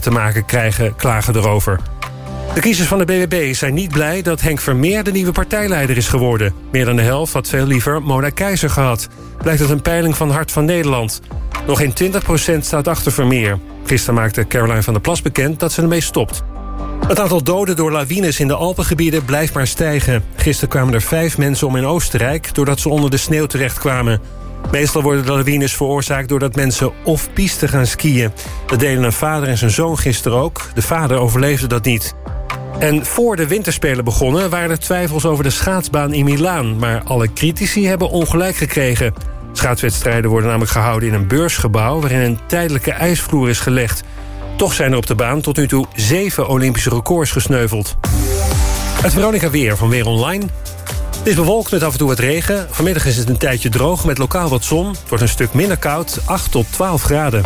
te maken krijgen, klagen erover. De kiezers van de BBB zijn niet blij dat Henk Vermeer de nieuwe partijleider is geworden. Meer dan de helft had veel liever Mona Keizer gehad. Blijkt uit een peiling van Hart van Nederland. Nog geen 20% staat achter Vermeer. Gisteren maakte Caroline van der Plas bekend dat ze ermee stopt. Het aantal doden door lawines in de Alpengebieden blijft maar stijgen. Gisteren kwamen er vijf mensen om in Oostenrijk... doordat ze onder de sneeuw terechtkwamen. Meestal worden de lawines veroorzaakt doordat mensen of piste gaan skiën. Dat deden een vader en zijn zoon gisteren ook. De vader overleefde dat niet. En voor de winterspelen begonnen waren er twijfels over de schaatsbaan in Milaan... maar alle critici hebben ongelijk gekregen. Schaatswedstrijden worden namelijk gehouden in een beursgebouw... waarin een tijdelijke ijsvloer is gelegd. Toch zijn er op de baan tot nu toe zeven Olympische records gesneuveld. Het Veronica Weer van Weer Online. Het is bewolkt met af en toe wat regen. Vanmiddag is het een tijdje droog met lokaal wat zon. Het wordt een stuk minder koud, 8 tot 12 graden.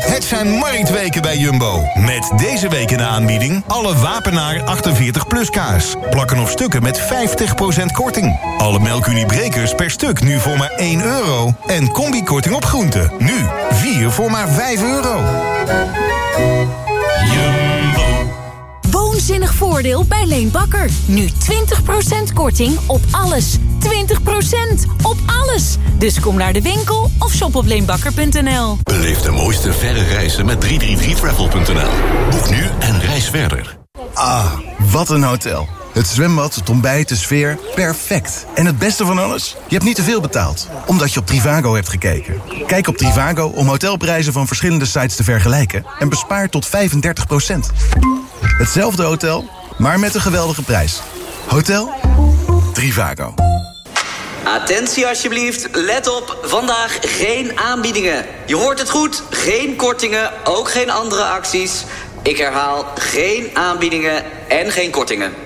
Het zijn marktweken bij Jumbo. Met deze week in de aanbieding alle Wapenaar 48 plus kaas. Plakken of stukken met 50% korting. Alle melkuniebrekers per stuk nu voor maar 1 euro. En combikorting op groenten. Nu 4 voor maar 5 euro. Jumbo. Woonzinnig voordeel bij Leen Bakker. Nu 20% korting op alles. 20% op alles. Dus kom naar de winkel of shop op leenbakker.nl. Beleef de mooiste verre reizen met 333travel.nl. Boek nu en reis verder. Ah, wat een hotel. Het zwembad, het ontbijt, de sfeer, perfect. En het beste van alles? Je hebt niet te veel betaald, omdat je op Trivago hebt gekeken. Kijk op Trivago om hotelprijzen van verschillende sites te vergelijken... en bespaar tot 35% Hetzelfde hotel, maar met een geweldige prijs. Hotel Trivago. Attentie alsjeblieft, let op, vandaag geen aanbiedingen. Je hoort het goed, geen kortingen, ook geen andere acties. Ik herhaal, geen aanbiedingen en geen kortingen.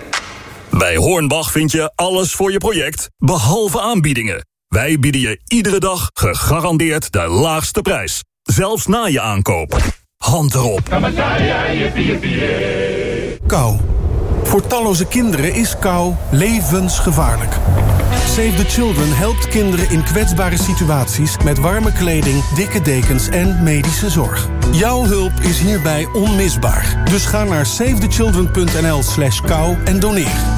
Bij Hornbach vind je alles voor je project, behalve aanbiedingen. Wij bieden je iedere dag gegarandeerd de laagste prijs. Zelfs na je aankoop. Hand erop. Kou. Voor talloze kinderen is kou levensgevaarlijk. Save the Children helpt kinderen in kwetsbare situaties... met warme kleding, dikke dekens en medische zorg. Jouw hulp is hierbij onmisbaar. Dus ga naar savethechildren.nl slash kou en doneer.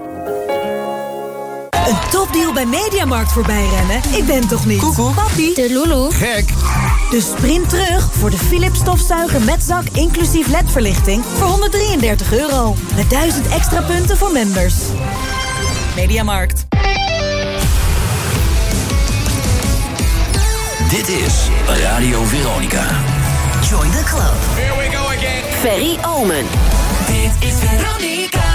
Een topdeal bij Mediamarkt voorbij rennen? Ik ben toch niet? Koekoek. Papi. De Lulu. Gek. Dus sprint terug voor de Philips stofzuiger met zak inclusief ledverlichting voor 133 euro. Met 1000 extra punten voor members. Mediamarkt. Dit is Radio Veronica. Join the club. Here we go again. Ferry Omen. Dit is Veronica.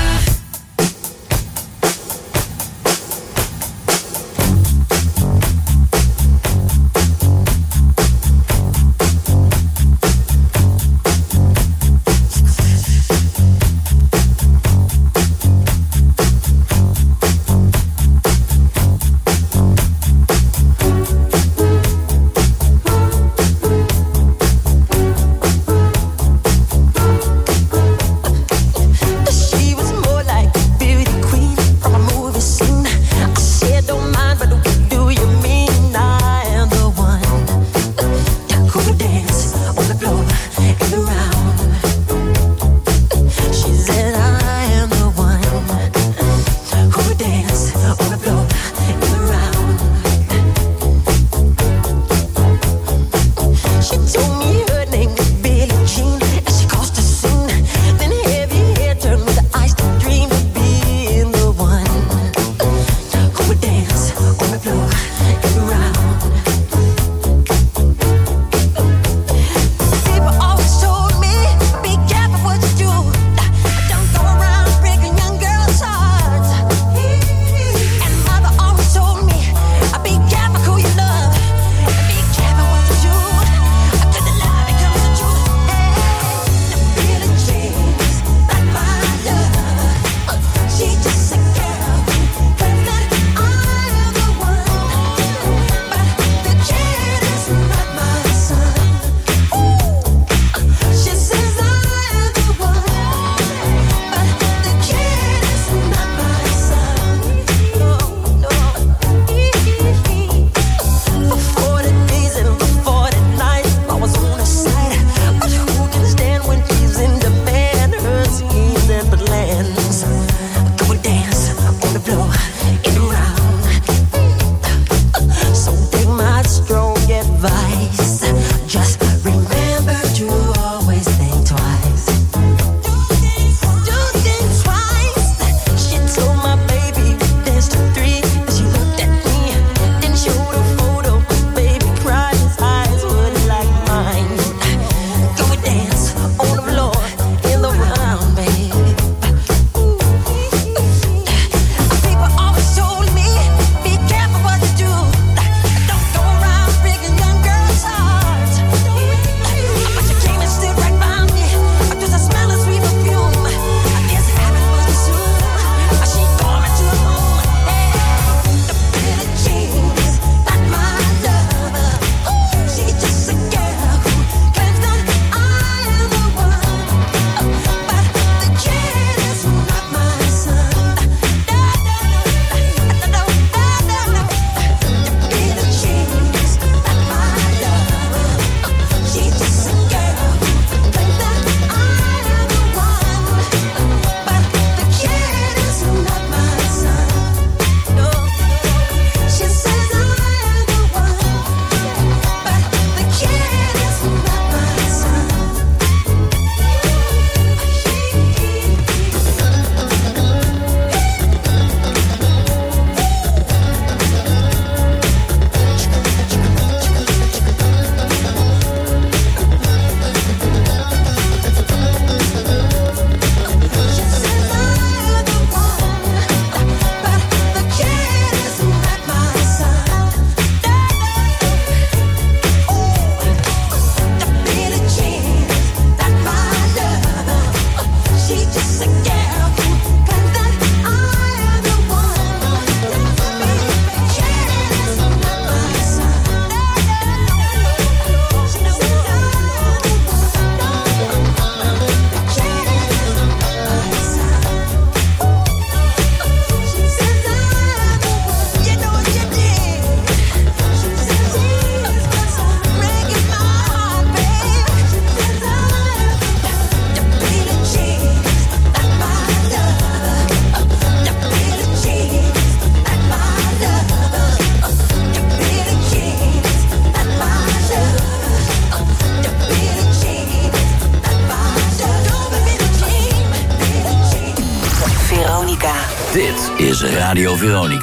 Radio Verona.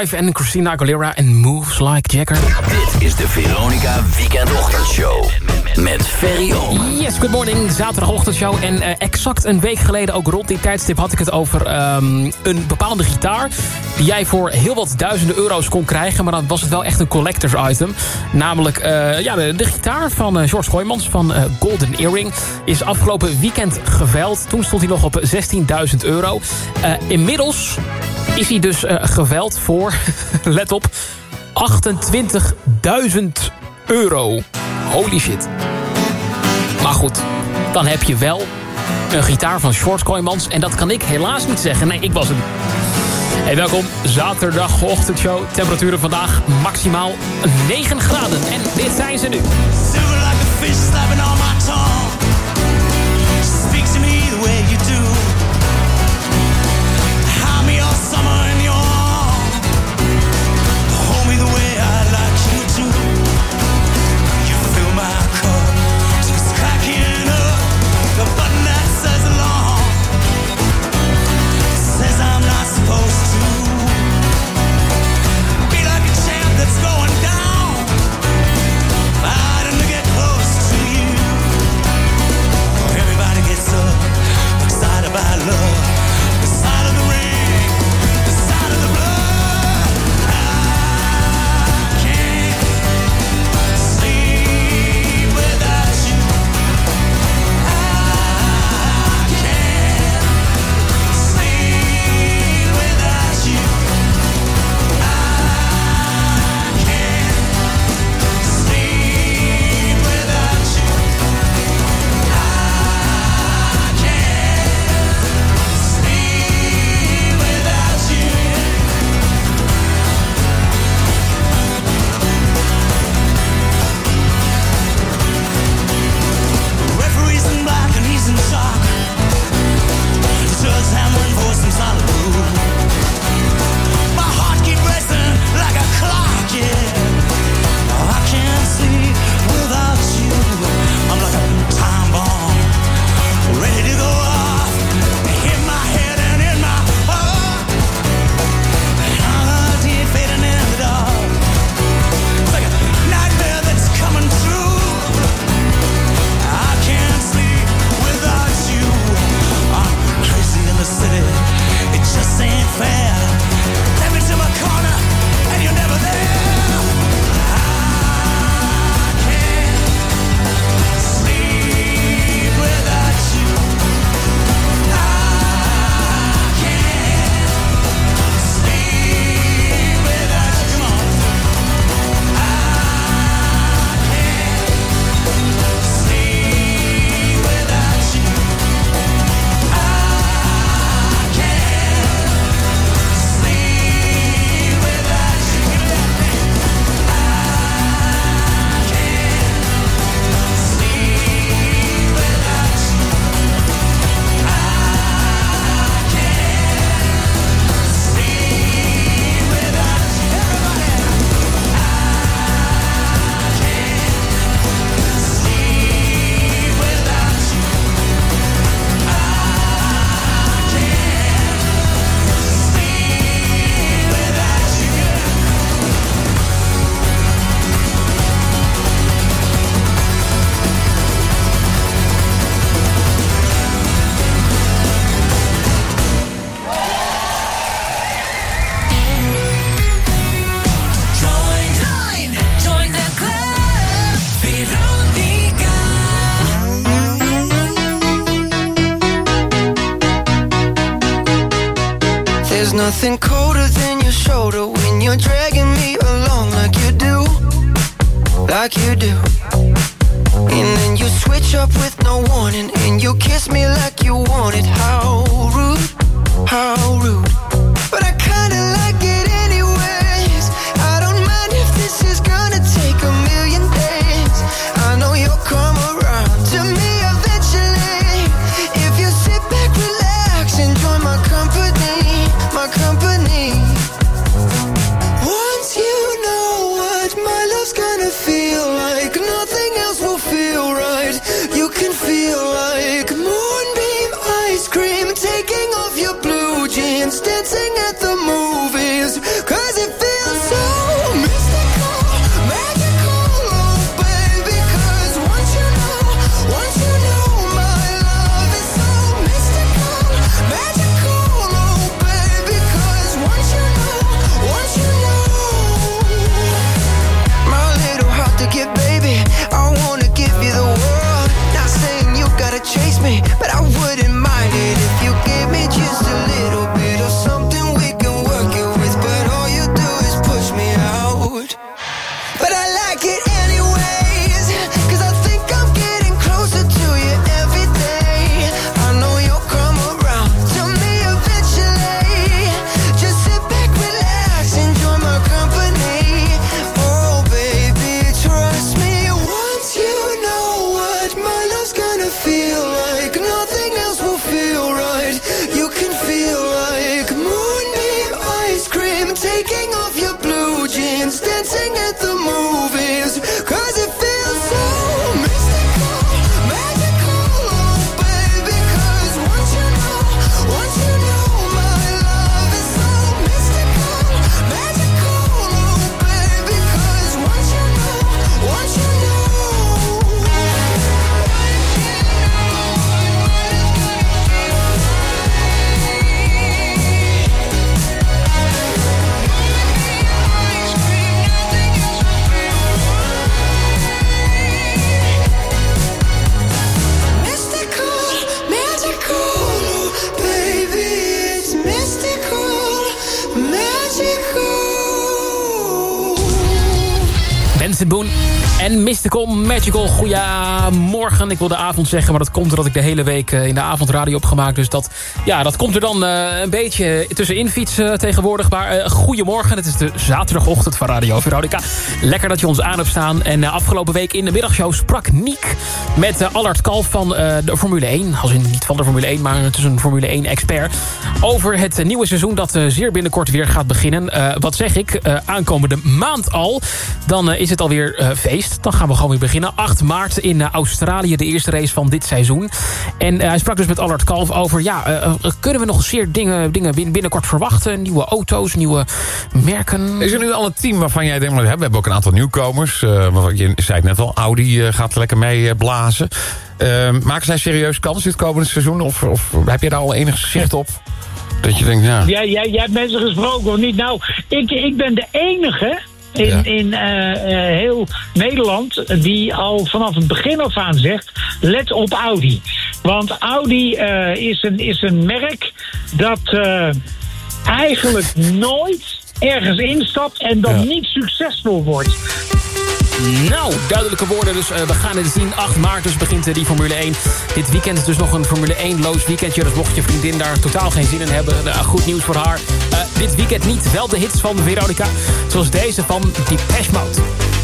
En Christina Aguilera en Moves Like Jagger. Dit is de Veronica Weekendochtendshow met Ferry Yes, good morning, zaterdagochtendshow. En eh, exact een week geleden, ook rond dit tijdstip, had ik het over ehm, een bepaalde gitaar... die jij voor heel wat duizenden euro's kon krijgen... maar dan was het wel echt een collectors item. Namelijk eh, ja, de, gitaar van eh, George Goijmans van Golden Earring... is afgelopen weekend geveld. Toen stond hij nog op 16.000 euro. inmiddels is hij dus geveld voor Let op. 28.000 euro. Holy shit. Maar goed, dan heb je wel een gitaar van Short En dat kan ik helaas niet zeggen. Nee, ik was hem. Hey, welkom. Zaterdagochtendshow. Temperaturen vandaag maximaal 9 graden. En dit zijn ze nu. 去过虎牙 Goedemorgen. Ik wil de avond zeggen, maar dat komt doordat ik de hele week eh, in de avondradio heb gemaakt. Dus dat, ja, dat komt er dan eh, een beetje tussenin fietsen tegenwoordig. Maar eh, goedemorgen, het is de zaterdagochtend van Radio Veronica. Lekker dat je ons aan hebt staan. En afgelopen week in de middagshow sprak Niek met Allard Kalf van de Formule 1. Als in niet van de Formule 1, maar het is een Formule 1 expert. Over het nieuwe seizoen dat zeer binnenkort weer gaat beginnen. Wat zeg ik, aankomende maand al. Dan is het alweer feest. Dan gaan we gewoon weer beginnen. 8 maart in eh, Australië, de eerste race van dit seizoen. En eh, hij sprak dus met Allard Kalf over... ja, eh, eh, kunnen we nog zeer dingen, dingen bin- binnenkort verwachten? Nieuwe auto's, nieuwe merken? Is er nu al een team waarvan jij denkt... we hebben ook een aantal nieuwkomers. eh, je zei het net al, Audi gaat lekker mee blazen. Eh, maken zij serieus kans dit komende seizoen? Of, of heb je daar al enig zicht op? Dat je denkt, ja... Jij, jij, jij hebt mensen gesproken of niet? Nou, ik, ik ben de enige in, Ja. in eh, eh, heel Nederland die al vanaf het begin af aan zegt... let op Audi. Want Audi eh, is, een, is een merk dat eh, eigenlijk nooit ergens instapt... en dan niet succesvol wordt. Nou, duidelijke woorden. Dus eh, we gaan het zien. 8 maart dus begint eh, die Formule 1. Dit weekend is dus nog een Formule 1-loos weekendje. Dus mocht je vriendin daar totaal geen zin in hebben... eh, goed nieuws voor haar. Eh, dit weekend niet. Wel de hits van Veronica. Zoals deze van Depeche Mode.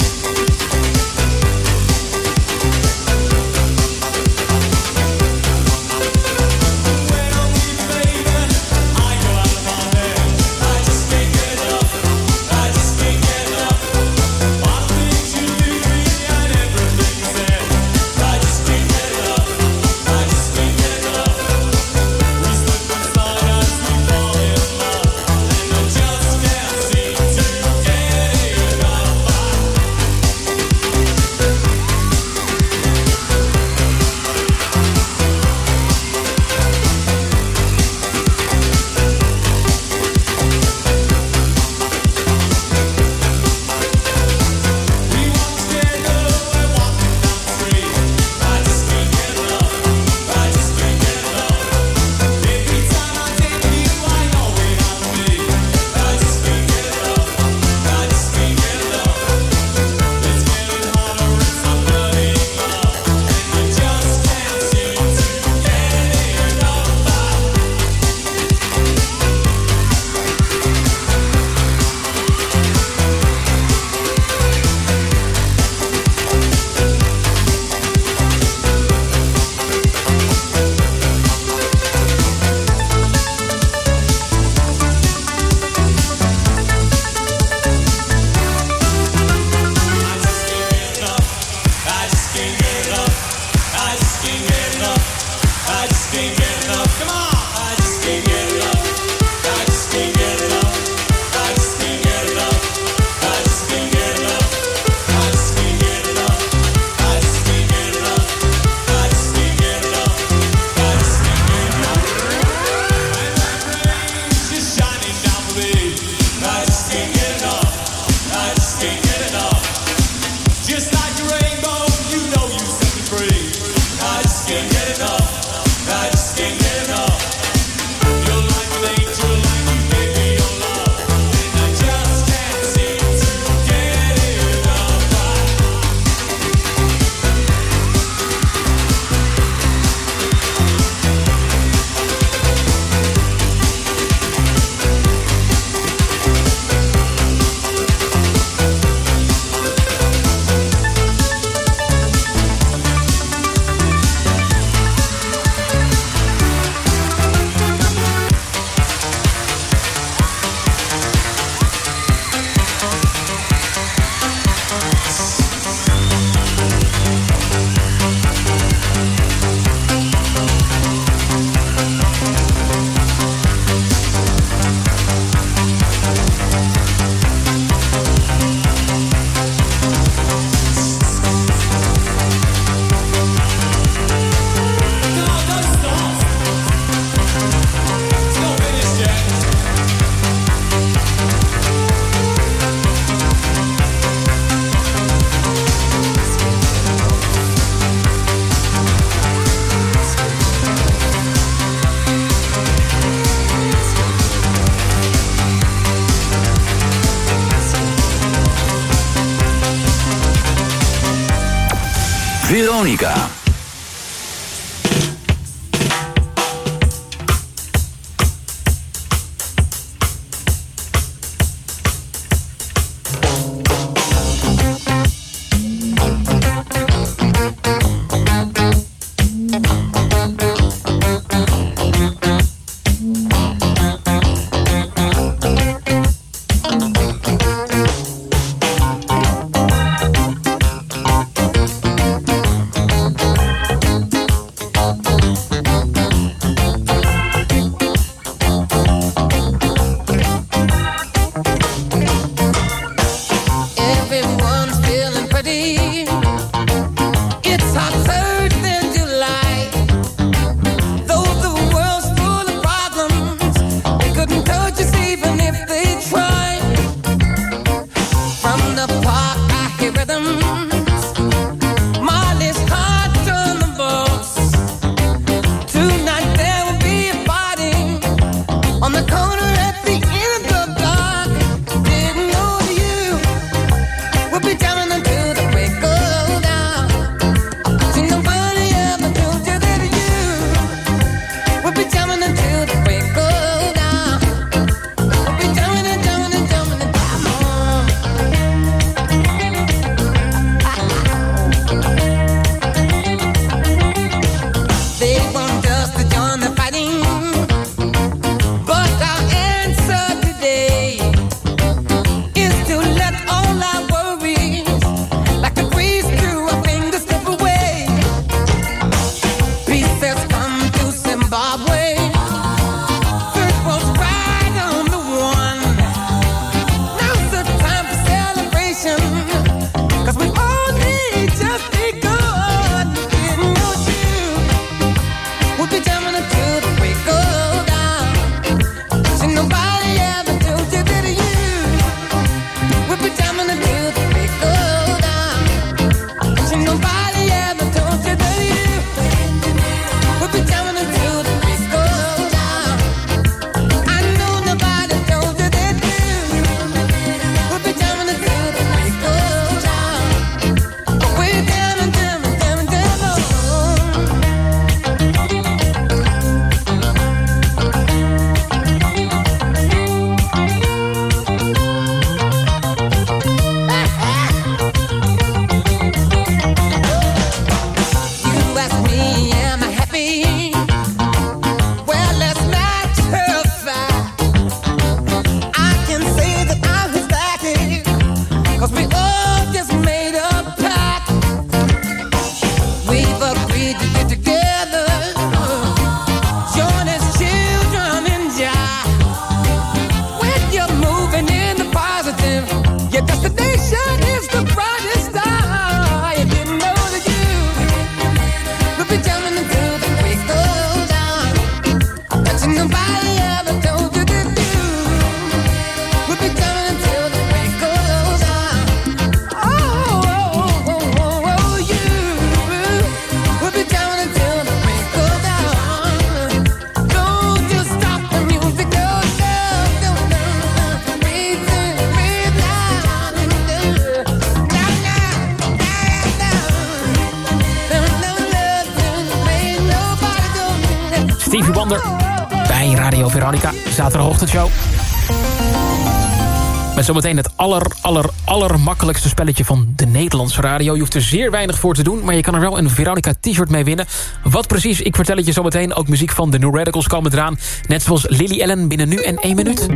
Zometeen het aller, aller, aller makkelijkste spelletje van de Nederlandse radio. Je hoeft er zeer weinig voor te doen, maar je kan er wel een Veronica t-shirt mee winnen. Wat precies, ik vertel het je zometeen. Ook muziek van de New Radicals komen eraan. Net zoals Lily Allen binnen nu en één minuut.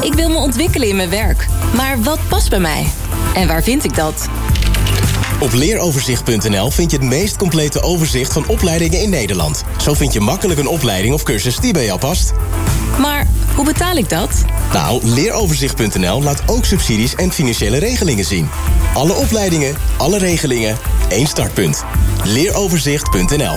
Ik wil me ontwikkelen in mijn werk. Maar wat past bij mij? En waar vind ik dat? Op leeroverzicht.nl vind je het meest complete overzicht van opleidingen in Nederland. Zo vind je makkelijk een opleiding of cursus die bij jou past. Maar hoe betaal ik dat? Nou, leeroverzicht.nl laat ook subsidies en financiële regelingen zien. Alle opleidingen, alle regelingen, één startpunt. Leeroverzicht.nl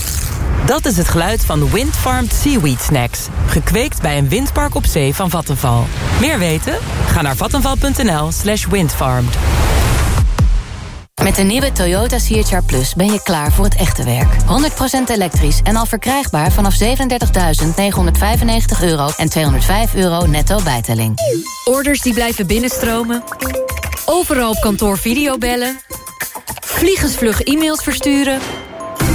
Dat is het geluid van Windfarmed Seaweed Snacks. Gekweekt bij een windpark op zee van Vattenval. Meer weten? Ga naar vattenval.nl slash windfarmed. Met de nieuwe Toyota CHR Plus ben je klaar voor het echte werk. 100% elektrisch en al verkrijgbaar vanaf 37.995 euro en 205 euro netto bijtelling. Orders die blijven binnenstromen. Overal op kantoor videobellen. Vliegensvlug e-mails versturen.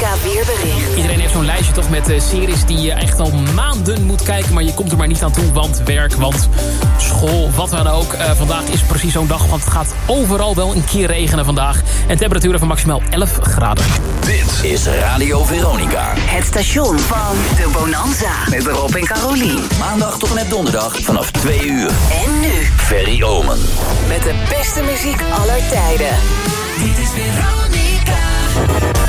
Weerbericht. Iedereen heeft zo'n lijstje toch met eh, series die je echt al maanden moet kijken... maar je komt er maar niet aan toe, want werk, want school, wat dan ook. Eh, vandaag is precies zo'n dag, want het gaat overal wel een keer regenen vandaag. En temperaturen van maximaal 11 graden. Dit is Radio Veronica. Het station van de Bonanza. Met Rob en Carolien. Maandag tot en met donderdag vanaf 2 uur. En nu. Ferry Omen. Met de beste muziek aller tijden. Dit is Veronica.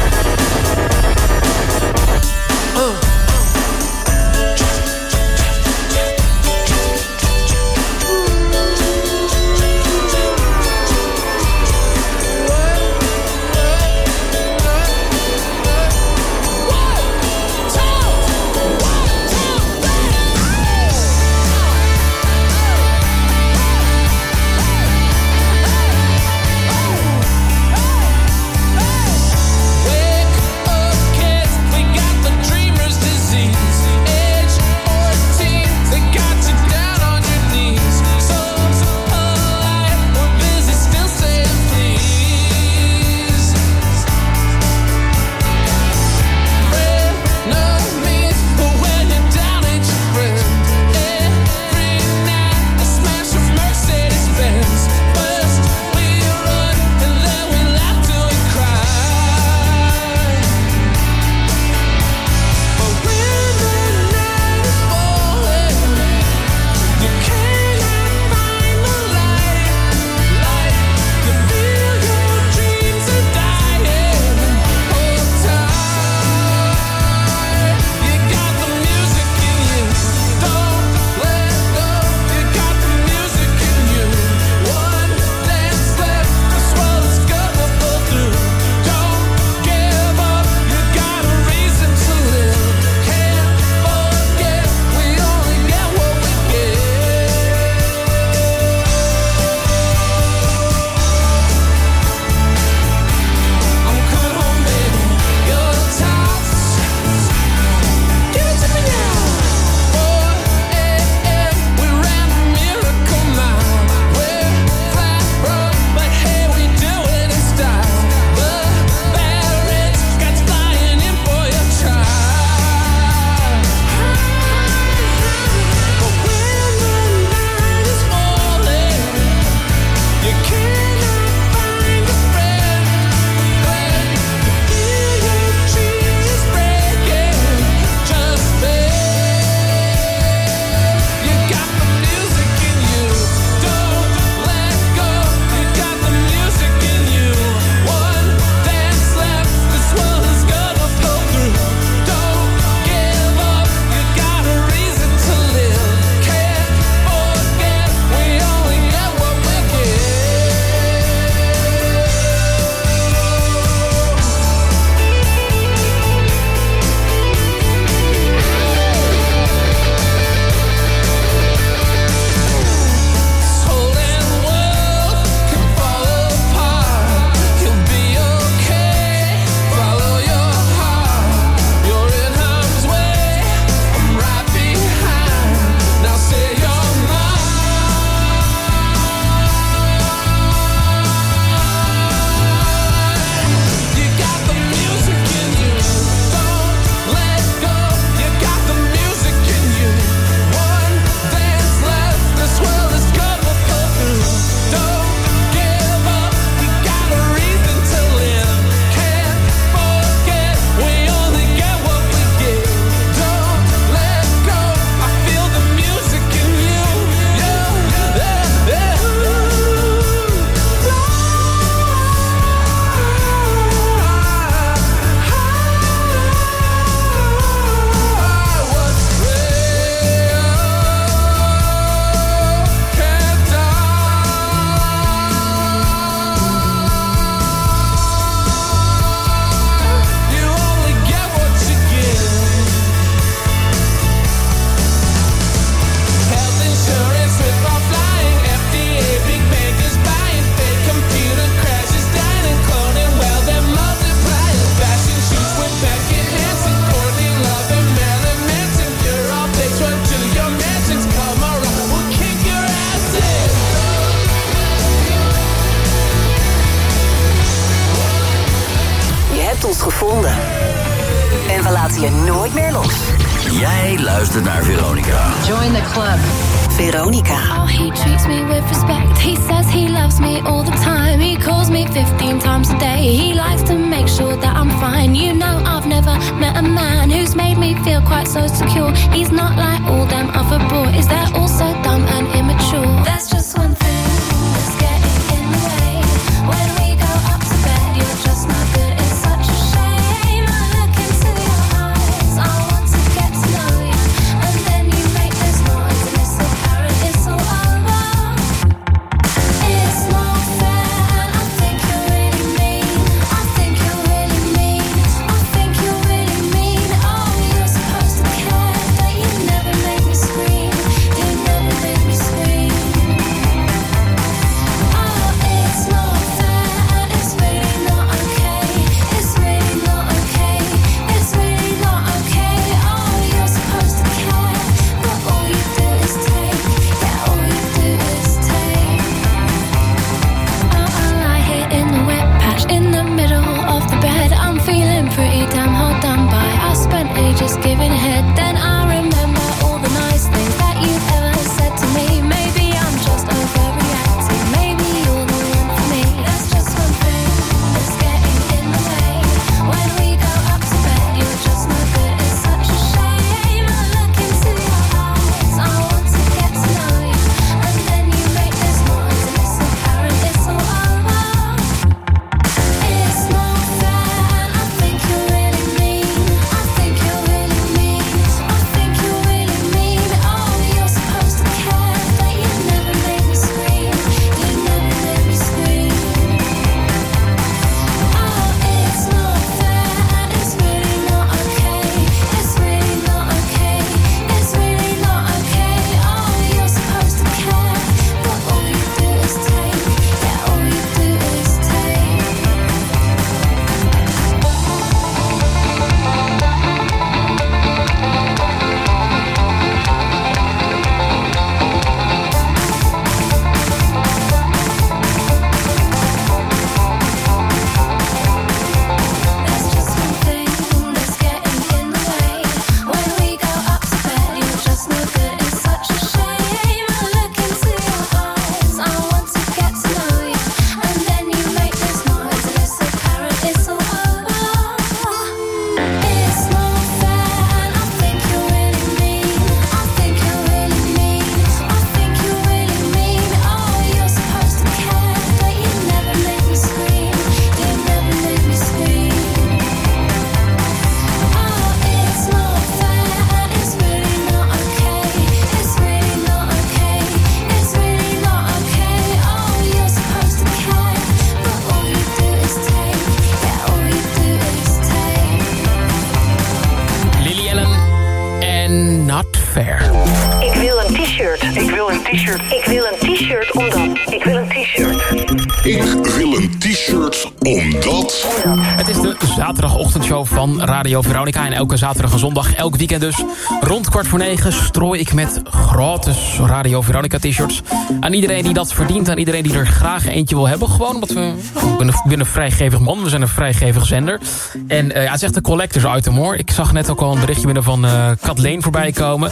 Thank you. Ik wil een t-shirt omdat... Het is de zaterdagochtendshow van Radio Veronica. En elke zaterdag en zondag, elk weekend dus. Rond kwart voor negen strooi ik met gratis Radio Veronica t-shirts. Aan iedereen die dat verdient. Aan iedereen die er graag eentje wil hebben. Gewoon omdat we... Ik een, een vrijgevig man. We zijn een vrijgevig zender. En uh, ja, het is echt een collectors item hoor. Ik zag net ook al een berichtje binnen van uh, Kathleen voorbij komen.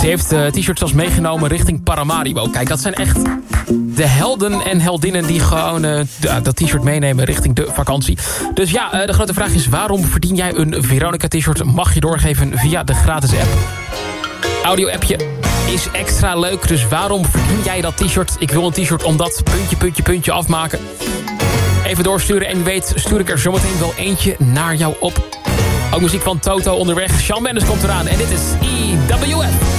Ze heeft uh, t-shirts als meegenomen richting Paramaribo. Kijk, dat zijn echt de helden en heldinnen die gewoon eh, ah, dat t-shirt meenemen richting de vakantie. Dus ja, eh, de grote vraag is waarom verdien jij een Veronica t-shirt? Mag je doorgeven via de gratis app. Audio-appje is extra leuk, dus waarom verdien jij dat t-shirt? Ik wil een t-shirt om dat puntje, puntje, puntje afmaken. Even doorsturen en wie weet stuur ik er zometeen wel eentje naar jou op. Ook muziek van Toto onderweg. Sean Mendes komt eraan en dit is EWF.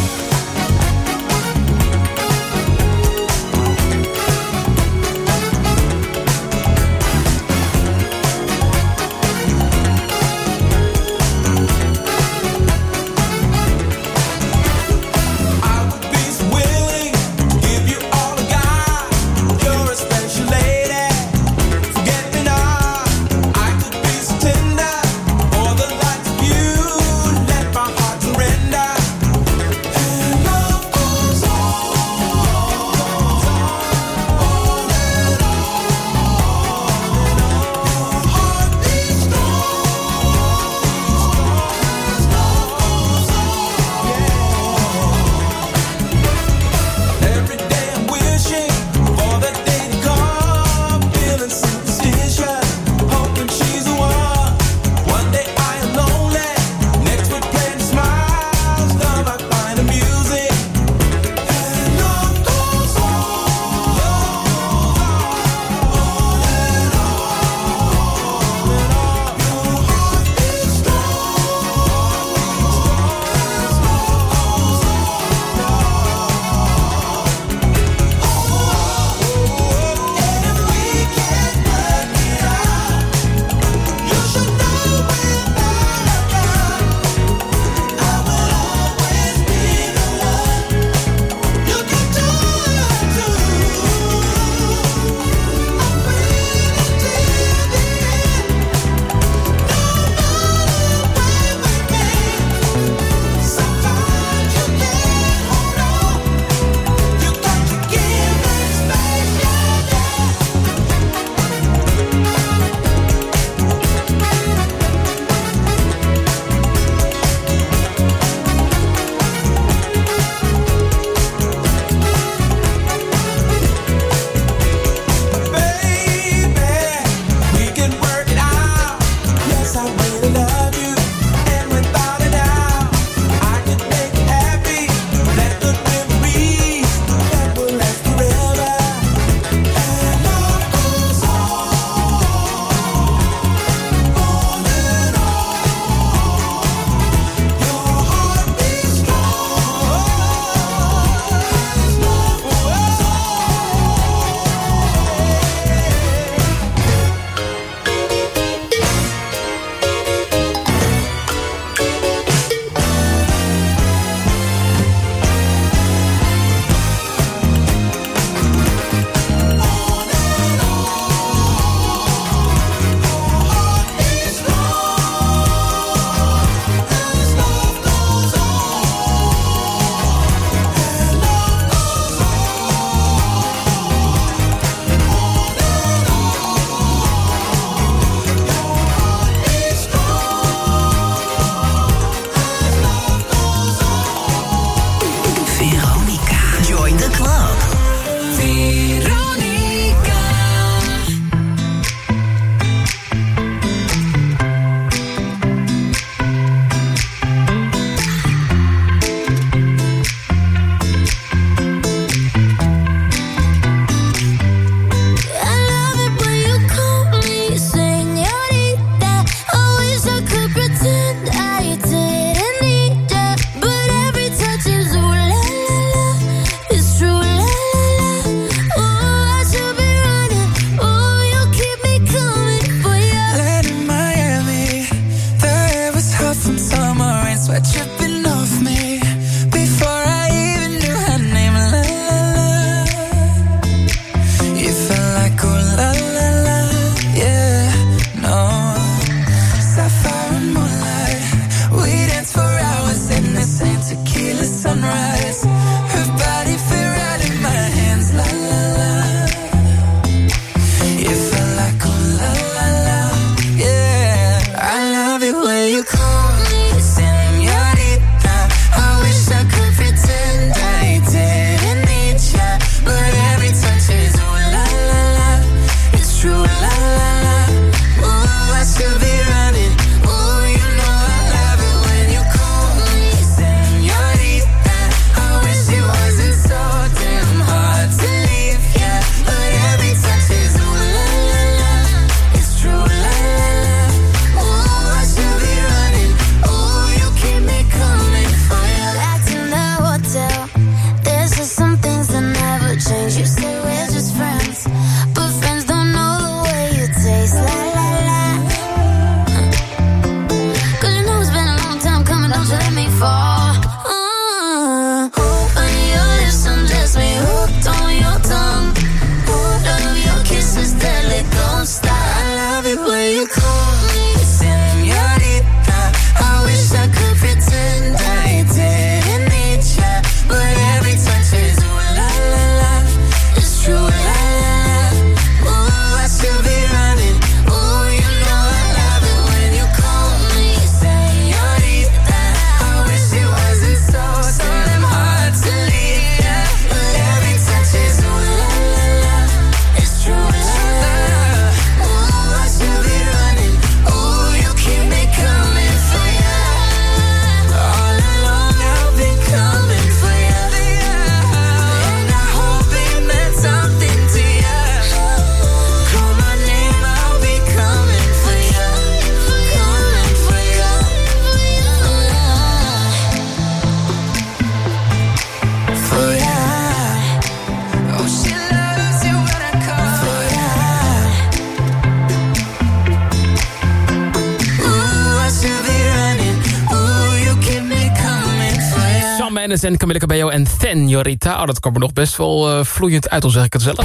Mendes en Camille Cabello en Senorita. Oh, dat kwam er nog best wel eh, vloeiend uit, al zeg ik het zelf.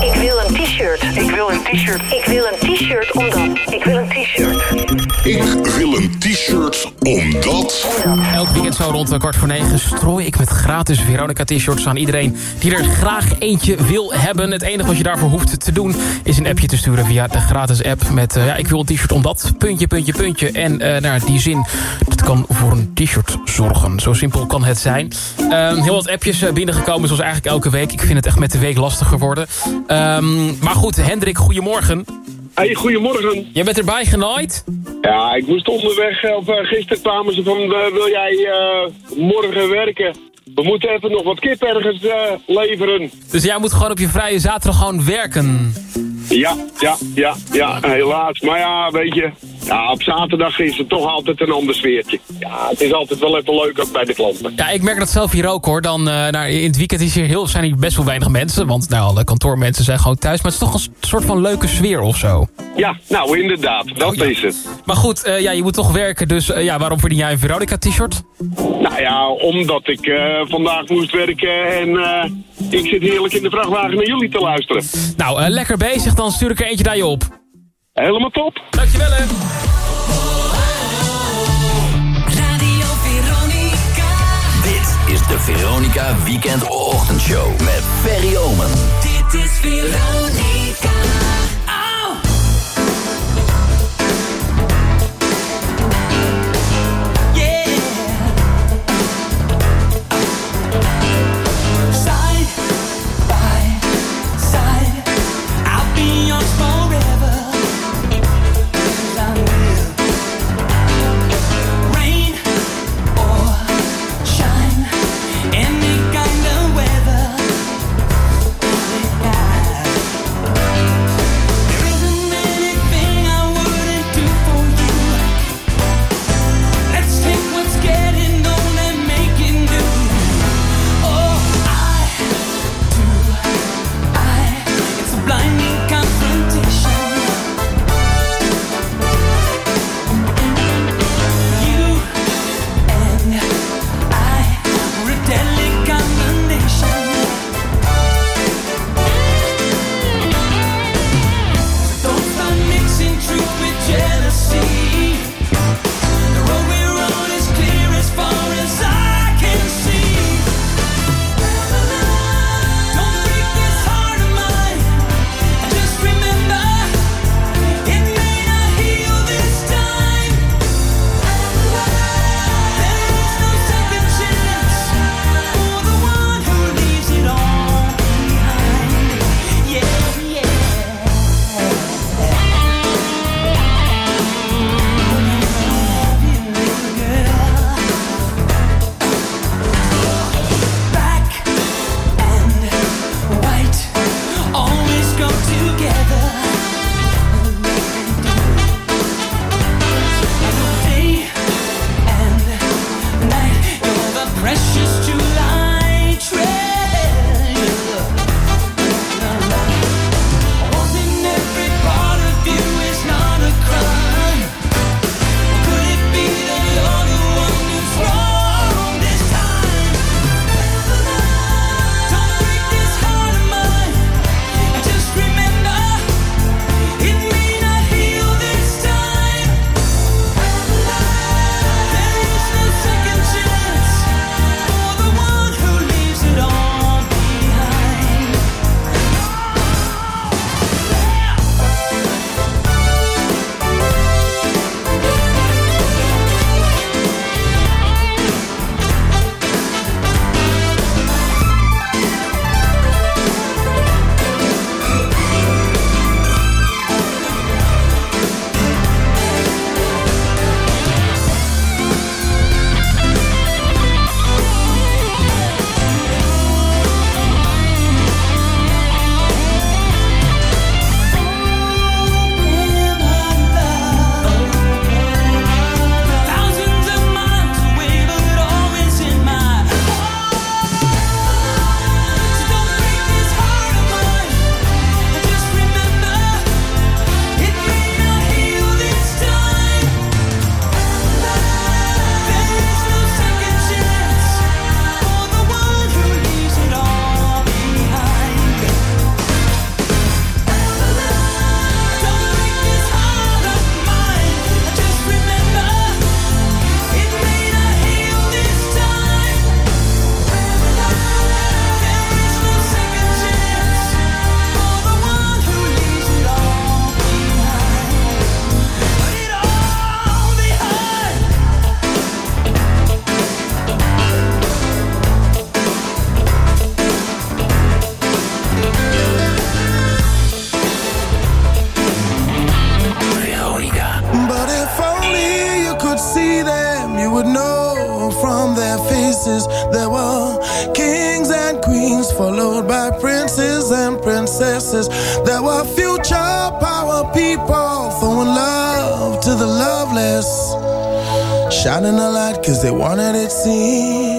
Ik wil een t-shirt. Ik wil een t-shirt. Ik wil een t-shirt omdat. Ik wil een t-shirt. Ik zo rond kwart voor negen strooi ik met gratis Veronica t-shirts aan iedereen die er graag eentje wil hebben. Het enige wat je daarvoor hoeft te doen is een appje te sturen via de gratis app met eh, ja, ik wil een t-shirt omdat, puntje, puntje, puntje. En naar die zin, dat kan voor een t-shirt zorgen. Zo simpel kan het zijn. Ehm, heel wat appjes eh, binnengekomen zoals eigenlijk elke week. Ik vind het echt met de week lastiger worden. Ehm, maar goed, Hendrik, goedemorgen. Hey, goedemorgen. Jij bent erbij genaaid? Ja, ik moest onderweg, of eh, gisteren kwamen ze van, eh, wil jij eh, morgen werken? We moeten even nog wat kip ergens leveren. Dus jij moet gewoon op je vrije zaterdag gewoon werken. Ja, ja, ja, ja, helaas. Maar ja, weet je, ja, op zaterdag is het toch altijd een ander sfeertje. Ja, het is altijd wel even leuk ook bij de klanten. Ja, ik merk dat zelf hier ook hoor. Dan, eh, nou, in het weekend is hier heel, zijn hier best wel weinig mensen. Want nou, alle kantoormensen zijn gewoon thuis. Maar het is toch een soort van leuke sfeer of zo. Ja, nou inderdaad, dat is het. Maar goed, eh, ja, je moet toch werken. Dus eh, ja, waarom verdien jij een Veronica t-shirt? Nou ja, omdat ik vandaag moest werken en ik zit heerlijk in de vrachtwagen naar jullie te luisteren. Nou, lekker bezig. Dan stuur ik er eentje naar je op. Helemaal top. Dankjewel hè. Radio Veronica. Dit is de Veronica Weekend Ochtendshow met Ferry Omen. Dit is Veronica. Races. There were kings and queens, followed by princes and princesses. There were future power people throwing love to the loveless. Shining a light cause they wanted it seen.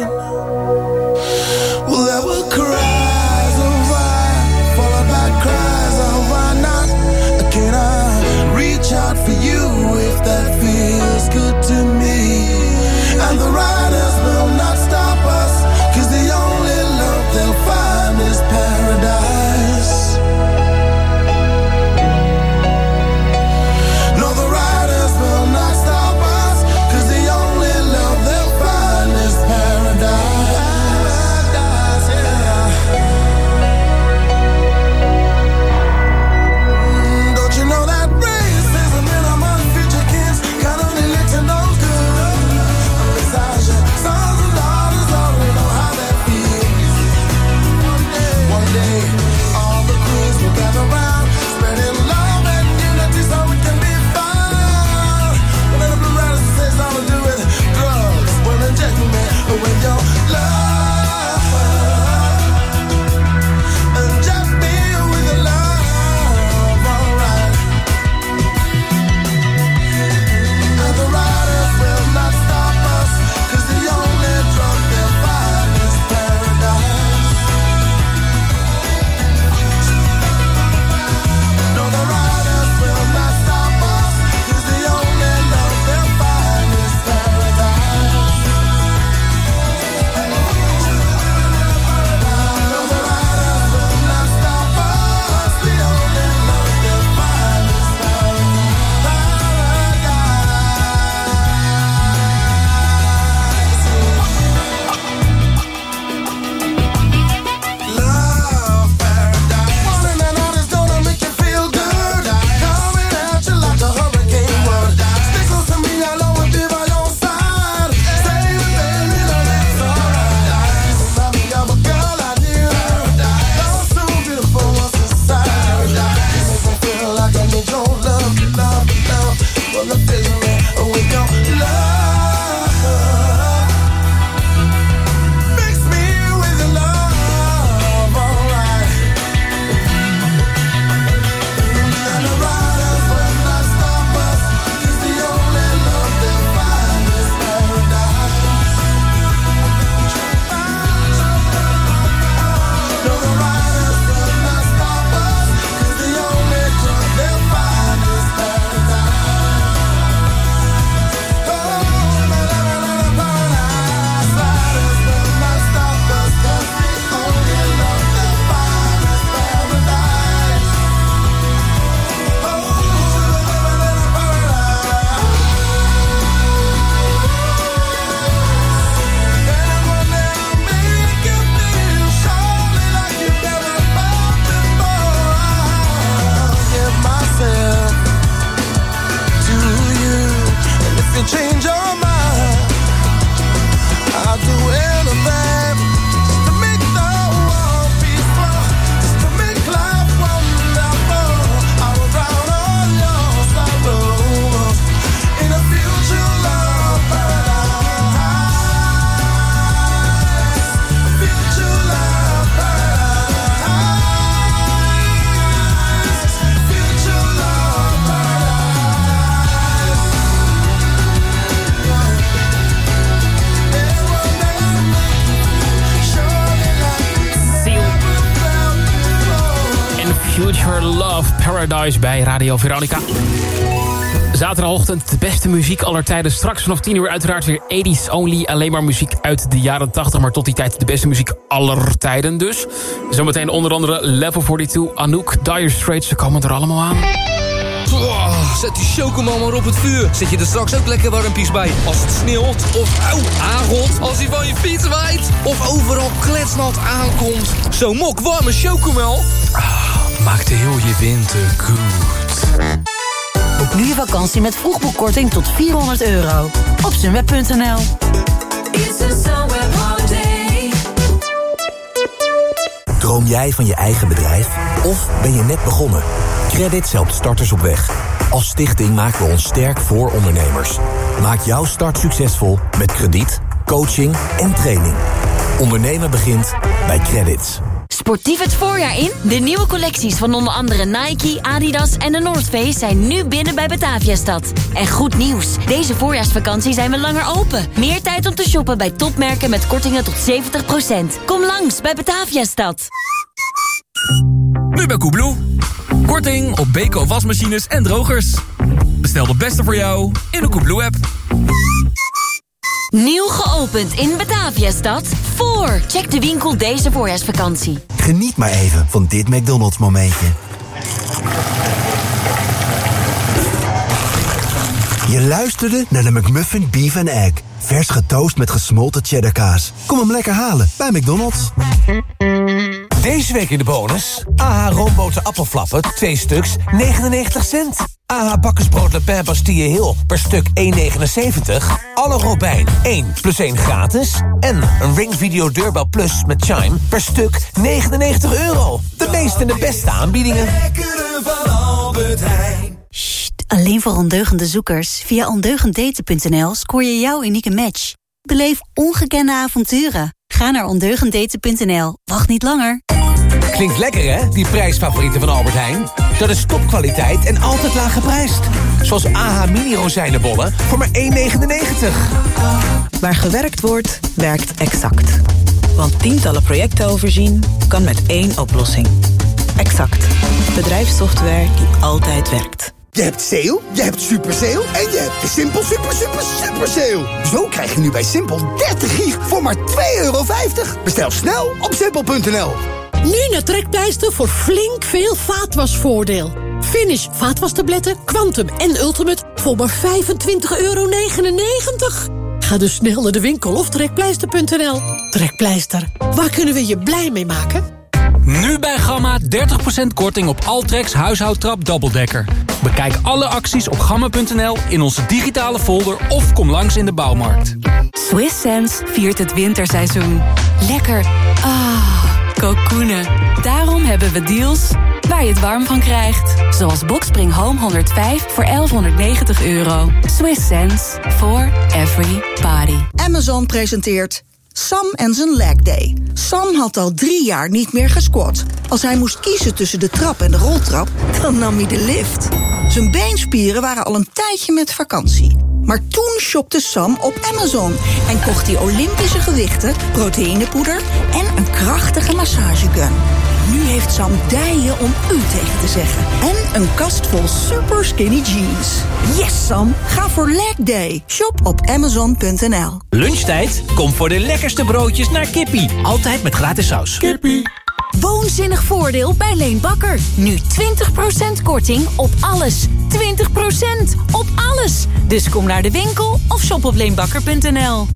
Paradise bij Radio Veronica. Zaterdagochtend de beste muziek aller tijden. Straks vanaf 10 uur uiteraard weer 80s only. Alleen maar muziek uit de jaren 80. Maar tot die tijd de beste muziek aller tijden dus. Zometeen onder andere Level 42, Anouk, Dire Straits. Ze komen er allemaal aan. Zet die chocomel maar op het vuur. Zet je er straks ook lekker warmpies bij. Als het sneeuwt of auw, aangot. Als hij van je fiets waait. Of overal kletsnat aankomt. Zo'n mok warme chocomel. Ah, maakt heel je winter goed. Boek nu je vakantie met vroegboekkorting tot 400 euro. Op sunweb.nl Droom jij van je eigen bedrijf? Of ben je net begonnen? Credit helpt starters op weg. Als stichting maken we ons sterk voor ondernemers. Maak jouw start succesvol met krediet coaching en training. Ondernemen begint bij Credits. Sportief het voorjaar in? De nieuwe collecties van onder andere Nike, Adidas en de North Face zijn nu binnen bij Bataviastad. En goed nieuws, deze voorjaarsvakantie zijn we langer open. Meer tijd om te shoppen bij topmerken met kortingen tot 70%. Kom langs bij Bataviastad. Nu bij Koebloe. Korting op Beko wasmachines en drogers. Bestel de beste voor jou in de Koebloe-app. Nieuw geopend in Bataviastad. Voor. Check de winkel deze voorjaarsvakantie. Geniet maar even van dit McDonald's momentje. Je luisterde naar de McMuffin Beef and Egg. Vers getoast met gesmolten cheddarkaas. Kom hem lekker halen bij McDonald's. Deze week in de bonus. AH roomboten appelflappen, 2 stuks, 99 cent. AH bakkersbrood Le Pen Bastille Hill per stuk 1,79. Alle Robijn 1 plus 1 gratis. En een Ring Video Deurbel Plus met Chime per stuk 99 euro. De meeste en de beste aanbiedingen. van Albert Heijn. Alleen voor ondeugende zoekers. Via ondeugenddaten.nl scoor je jouw unieke match. Beleef ongekende avonturen. Ga naar ondeugenddaten.nl. Wacht niet langer. Klinkt lekker hè, die prijsfavorieten van Albert Heijn? Dat is topkwaliteit en altijd laag geprijsd. Zoals AH mini rozijnenbollen voor maar 1,99. Waar gewerkt wordt, werkt exact. Want tientallen projecten overzien kan met één oplossing. Exact. Bedrijfssoftware die altijd werkt. Je hebt sale, je hebt super sale en je hebt de Simpel super super super sale. Zo krijg je nu bij Simpel 30 gig voor maar 2,50 euro. Bestel snel op simpel.nl. Nu naar Trekpleister voor flink veel vaatwasvoordeel. Finish vaatwastabletten, Quantum en Ultimate voor maar 25,99 euro. Ga dus snel naar de winkel of trekpleister.nl. Trekpleister, waar kunnen we je blij mee maken? Nu bij Gamma 30% korting op Altrex huishoudtrap dubbeldekker. Bekijk alle acties op gamma.nl in onze digitale folder of kom langs in de bouwmarkt. Swiss Sense viert het winterseizoen. Lekker. Ah, Daarom hebben we deals waar je het warm van krijgt. Zoals Boxspring Home 105 voor 1190 euro. Swiss Sense for every. Amazon presenteert Sam en zijn leg day. Sam had al drie jaar niet meer gesquat. Als hij moest kiezen tussen de trap en de roltrap, dan nam hij de lift. Zijn beenspieren waren al een tijdje met vakantie. Maar toen shopte Sam op Amazon en kocht hij Olympische gewichten, proteïnepoeder en een krachtige massagegun. Nu heeft Sam dijen om u tegen te zeggen. En een kast vol super skinny jeans. Yes, Sam. Ga voor leg day. Shop op amazon.nl. Lunchtijd? Kom voor de lekkerste broodjes naar Kippie. Altijd met gratis saus. Kippie. Woonzinnig voordeel bij Leen Bakker. Nu 20% korting op alles. 20% op alles. Dus kom naar de winkel of shop op leenbakker.nl.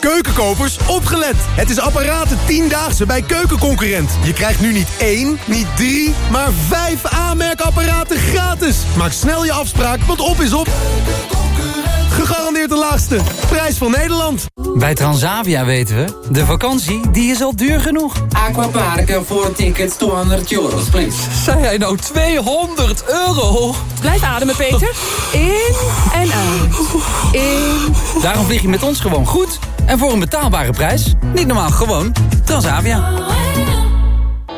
Keukenkopers, opgelet! Het is apparaten 10-daagse bij Keukenconcurrent. Je krijgt nu niet één, niet drie, maar vijf aanmerkapparaten gratis. Maak snel je afspraak, want op is op. Gegarandeerd de laagste. Prijs van Nederland. Bij Transavia weten we, de vakantie die is al duur genoeg. Aquaparken voor tickets 200 euro, please. Zei hij nou 200 euro? Blijf ademen, Peter. In en uit. In. Daarom vlieg je met ons gewoon goed. En voor een betaalbare prijs. Niet normaal, gewoon Transavia.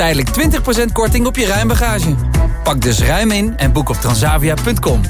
Tijdelijk 20% korting op je ruimbagage. Pak dus ruim in en boek op transavia.com.